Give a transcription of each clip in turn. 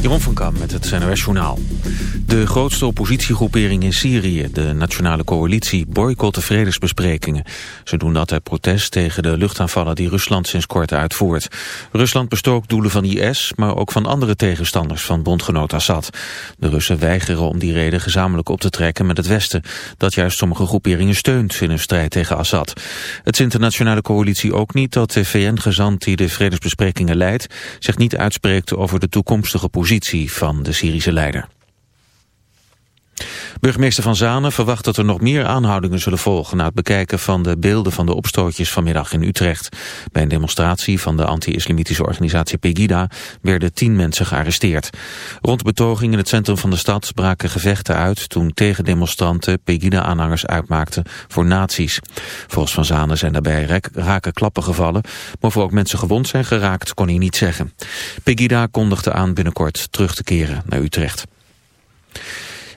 Jeroen van Kam met het NOS Journaal. De grootste oppositiegroepering in Syrië, de Nationale Coalitie, boycott de vredesbesprekingen. Ze doen dat uit protest tegen de luchtaanvallen die Rusland sinds kort uitvoert. Rusland bestookt doelen van IS, maar ook van andere tegenstanders van bondgenoot Assad. De Russen weigeren om die reden gezamenlijk op te trekken met het Westen, dat juist sommige groeperingen steunt in hun strijd tegen Assad. Het internationale coalitie ook niet dat de VN-gezant die de vredesbesprekingen leidt, zich niet uitspreekt over de toekomstige positie van de Syrische leider. Burgemeester Van Zanen verwacht dat er nog meer aanhoudingen zullen volgen... na het bekijken van de beelden van de opstootjes vanmiddag in Utrecht. Bij een demonstratie van de anti-islamitische organisatie Pegida... werden tien mensen gearresteerd. Rond de betoging in het centrum van de stad braken gevechten uit... toen tegendemonstranten Pegida-aanhangers uitmaakten voor nazi's. Volgens Van Zanen zijn daarbij raken klappen gevallen... maar of ook mensen gewond zijn geraakt kon hij niet zeggen. Pegida kondigde aan binnenkort terug te keren naar Utrecht.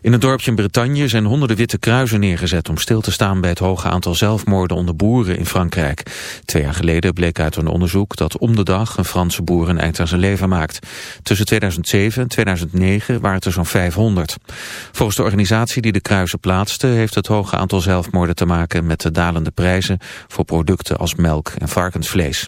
In het dorpje in Bretagne zijn honderden witte kruisen neergezet om stil te staan bij het hoge aantal zelfmoorden onder boeren in Frankrijk. Twee jaar geleden bleek uit een onderzoek dat om de dag een Franse boer een eind aan zijn leven maakt. Tussen 2007 en 2009 waren het er zo'n 500. Volgens de organisatie die de kruisen plaatste heeft het hoge aantal zelfmoorden te maken met de dalende prijzen voor producten als melk en varkensvlees.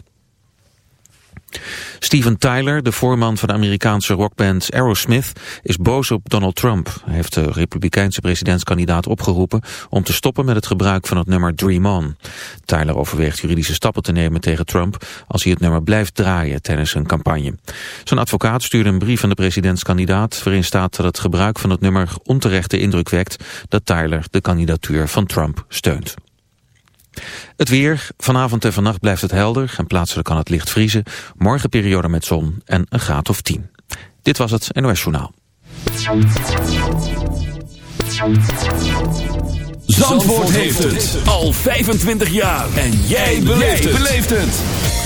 Steven Tyler, de voorman van de Amerikaanse rockband Aerosmith, is boos op Donald Trump. Hij heeft de republikeinse presidentskandidaat opgeroepen om te stoppen met het gebruik van het nummer Dream On. Tyler overweegt juridische stappen te nemen tegen Trump als hij het nummer blijft draaien tijdens een campagne. Zijn advocaat stuurde een brief aan de presidentskandidaat waarin staat dat het gebruik van het nummer onterechte indruk wekt dat Tyler de kandidatuur van Trump steunt. Het weer. Vanavond en vannacht blijft het helder en plaatselijk kan het licht vriezen. Morgen periode met zon en een graad of 10. Dit was het NOS Journaal. Zandvoort heeft het al 25 jaar. En jij beleeft het.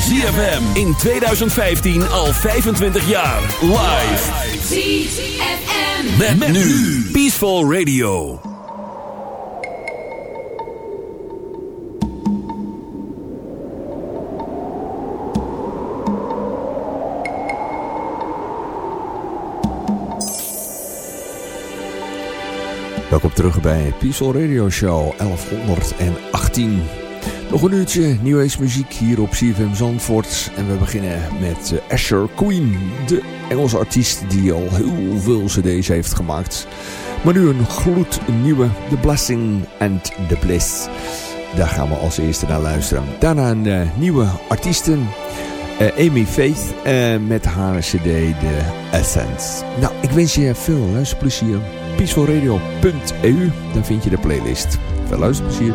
ZFM in 2015 al 25 jaar. Live. ZFM. Met, nu. Peaceful Radio. Welkom terug bij Peaceful Radio Show 1118. Nog een uurtje New muziek hier op CFM Zandvoort. En we beginnen met eh, Asher Queen, de Engelse artiest die al heel veel cd's heeft gemaakt. Maar nu een gloednieuwe The Blessing and the Bliss. Daar gaan we als eerste naar luisteren. Daarna een uh, nieuwe artiesten. Uh, Amy Faith met haar cd The Essence. Nou, ik wens je veel luisterplezier peacefulradio.eu. Dan vind je de playlist. Veel luisterplezier.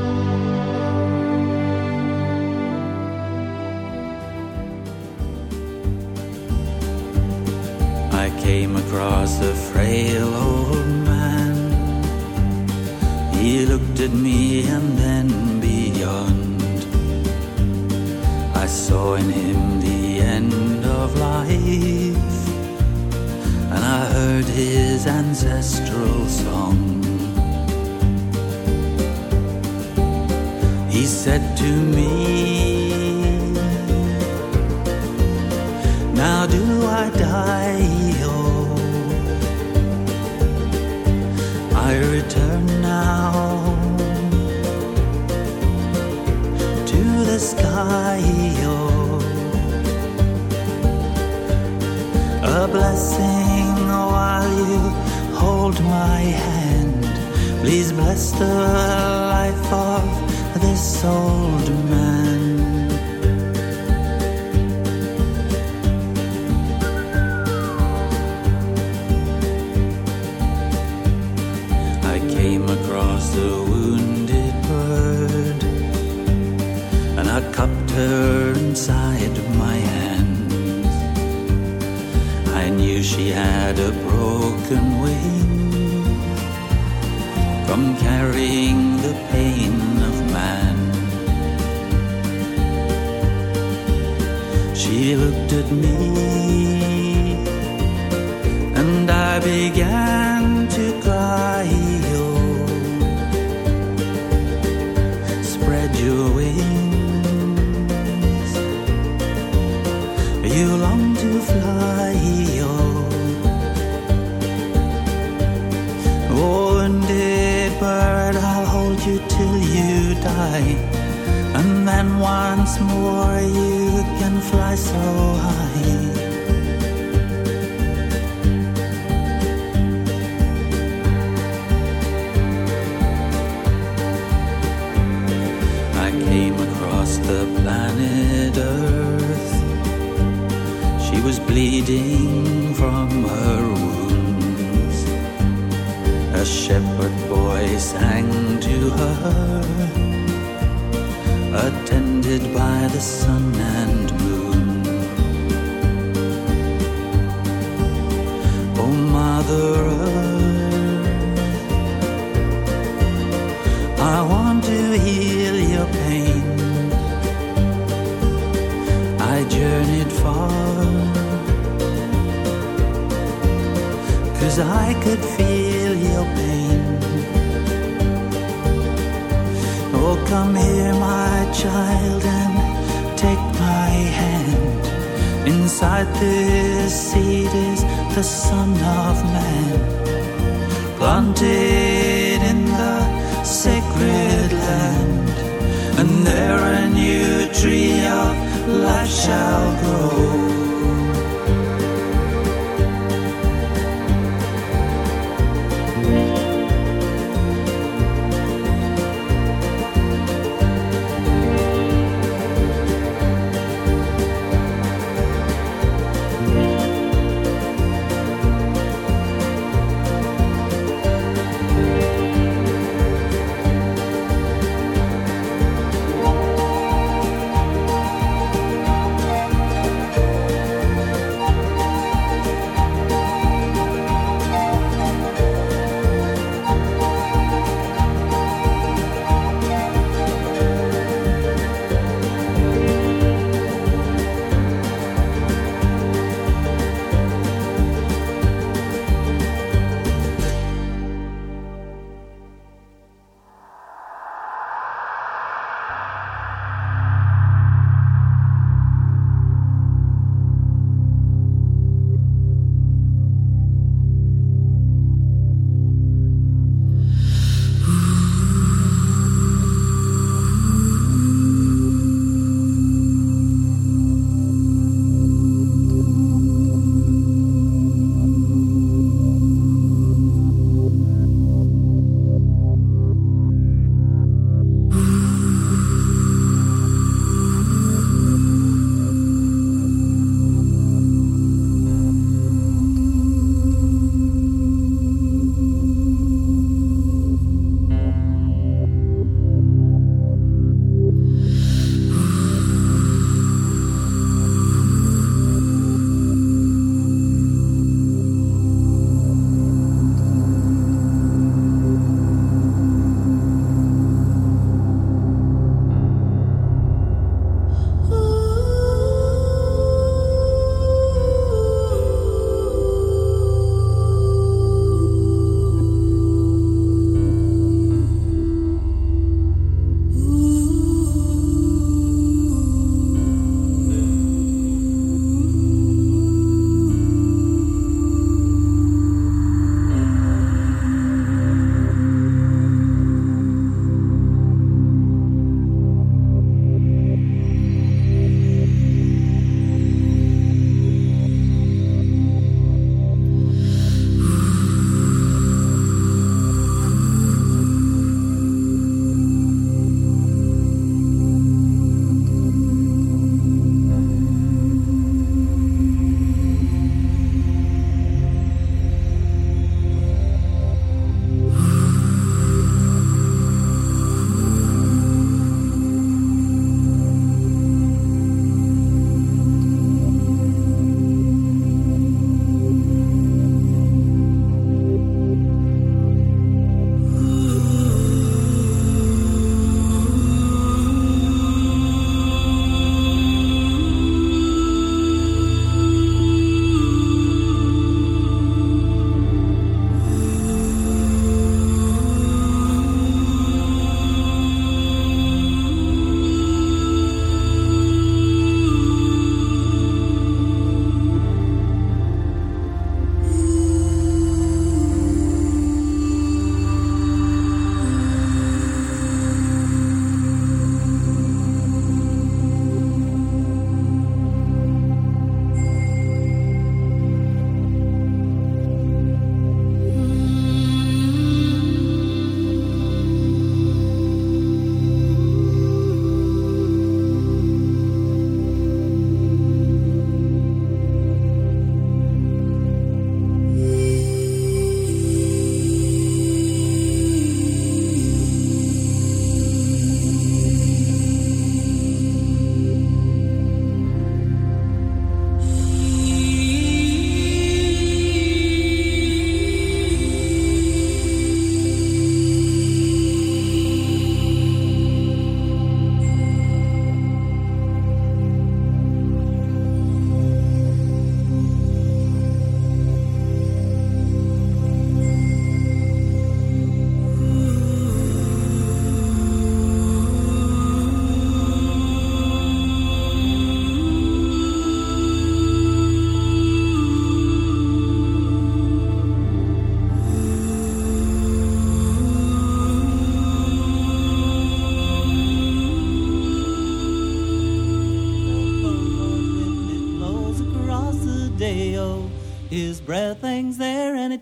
I came across a frail old man. He looked at me and then beyond. I saw in him the end of life and I heard his ancestral song. He said to me, Now do I die? Hold my hand. Please bless the life of this old man. I came across a wounded bird, and I cupped her inside my hands. I knew she had a broken wing from carrying the pain of man. She looked at me and I began die. And then once more you can fly so high. I came across the planet Earth. She was bleeding from her wounds. A shepherd boy sang to her, attended by the sun and moon. Oh, Mother Earth, I want to heal your pain. I journeyed far, cause I could feel your pain. Come here, my child, and take my hand. Inside this seed is the Son of Man, planted in the sacred land. And there a new tree of life shall grow.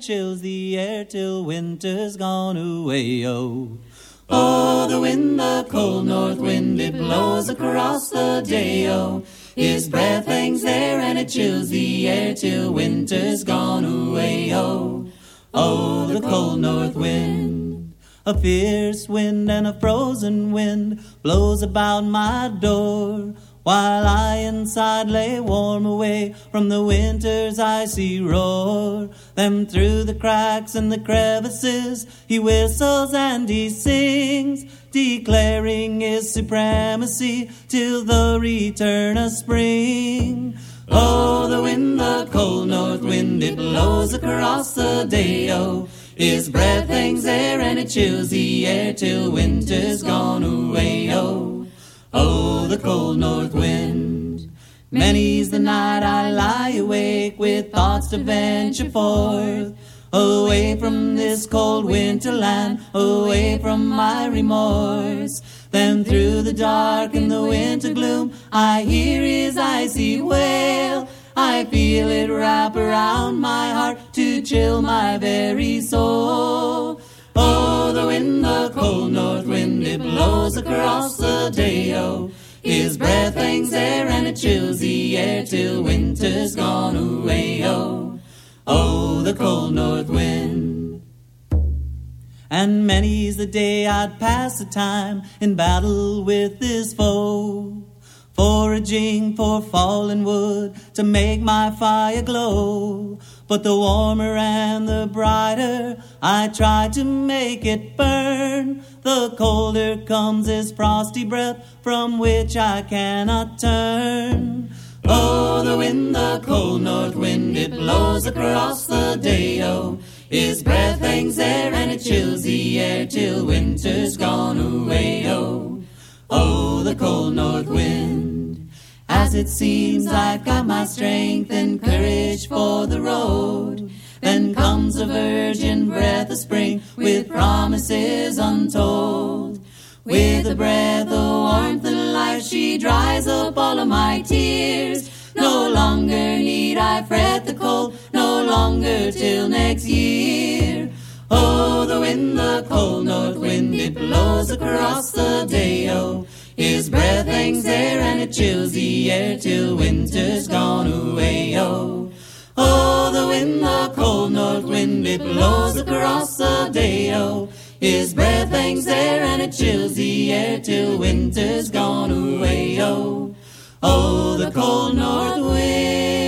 Chills the air till winter's gone away. Oh, oh, the wind, the cold north wind, it blows across the day. Oh, his breath hangs there and it chills the air till winter's gone away. Oh, oh, the cold north wind. A fierce wind and a frozen wind blows about my door. While I inside lay warm away from the winter's icy roar. Then through the cracks and the crevices he whistles and he sings, declaring his supremacy till the return of spring. Oh, the wind, the cold north wind, it blows across the day, oh. His breath hangs there and it chills the air till winter's gone away, oh. Oh, the cold north wind. Many's the night I lie awake with thoughts to venture forth. Away from this cold winter land, away from my remorse. Then through the dark and the winter gloom, I hear his icy wail. I feel it wrap around my heart to chill my very soul. The wind, the cold north wind, it blows across the day, oh. His breath hangs there and it chills the air till winter's gone away, oh. Oh, the cold north wind. And many's the day I'd pass the time in battle with this foe foraging for fallen wood to make my fire glow. But the warmer and the brighter I try to make it burn, the colder comes his frosty breath from which I cannot turn. Oh, the wind, the cold north wind, it blows across the day, oh. His breath hangs there and it chills the air till winter's gone away, oh. Oh, the cold north wind. As it seems I've got my strength and courage for the road. Then comes a virgin breath of spring with promises untold. With a breath of warmth and life, she dries up all of my tears. No longer need I fret the cold, no longer till next year. Oh, the wind, the cold north wind, it blows across the day, oh. His breath hangs there and it chills the air till winter's gone away, oh. Oh, the wind, the cold north wind, it blows across the day, oh. His breath hangs there and it chills the air till winter's gone away, oh. Oh, the cold north wind.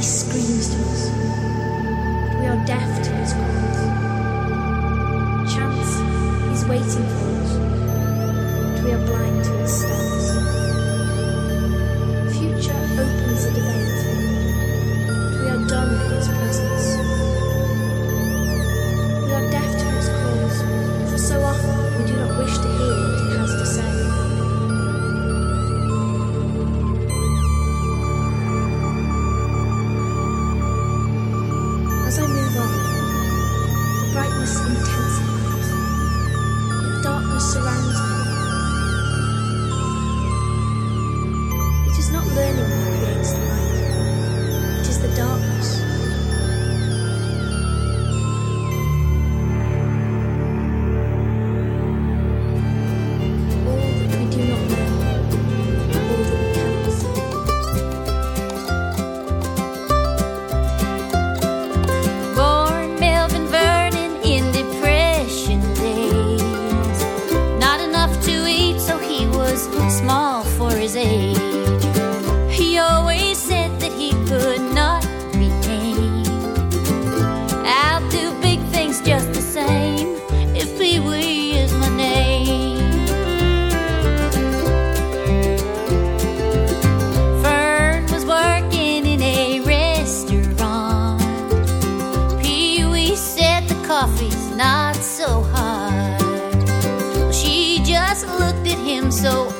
Destiny so